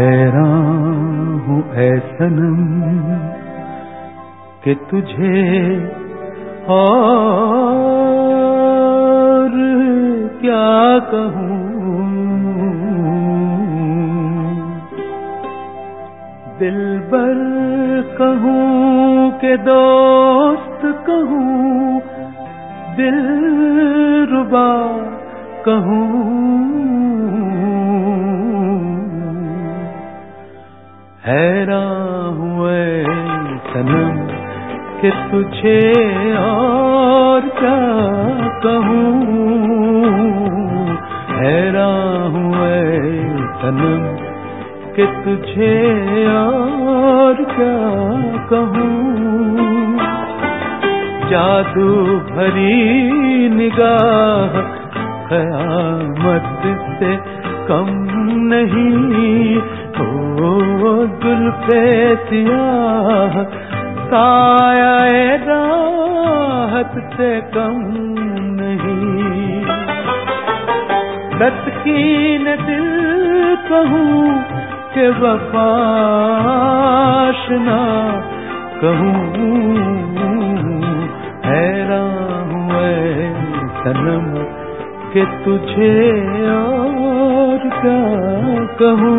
حیران ہوں اے سنم کہ تجھے اور کیا کہوں؟ دل بر کہوں کہ دوست کہوں؟ دل ربا کہوں؟ حیران ہوئے سنم کہ تجھے اور کیا کہوں۔ حیران ہوئے سنم کہ تجھے اور کیا کہوں۔ جادو بھری نگاہ قیامت سے کم نہیں۔ دل سایہ راحت سے کم نہیں۔ دت کی دل کہوں کہ وفاشنا کہوں۔ حیران ہوئے سنم کہ تجھے اور کیا کہوں۔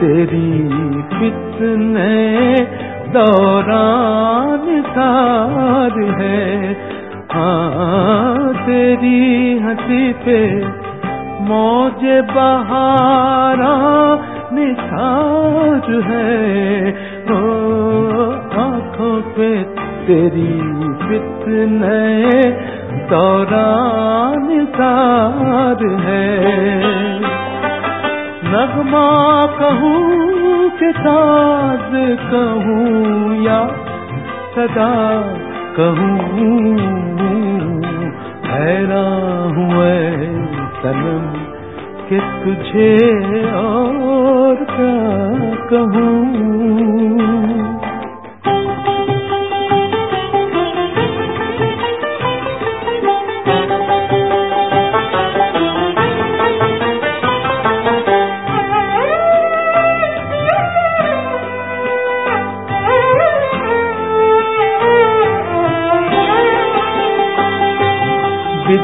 تیری کتنے دوران سار ہے۔ ہاں تیری ہنسی پہ موج بہارا نثار ہے۔ او آنکھوں پہ تیری کتنے دوران سار ہے۔ نغمہ کہوں کہ ساز کہوں یا صدا کہوں حیران ہوئے سنم کہ تجھے اور کیا کہوں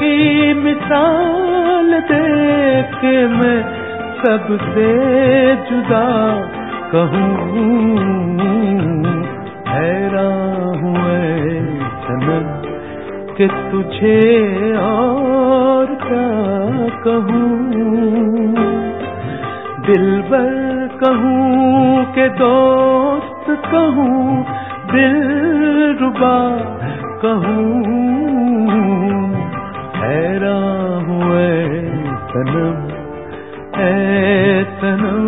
کی مثال دیکھ کے میں سب سے جدا کہوں، حیران ہوئے سنم کہ تجھے اور کیا کہوں؟ دل بر کہوں کہ دوست کہوں، دل ربا کہوں۔ حیران ہوئے سنم اے سنم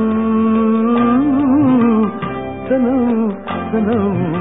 سنم سنم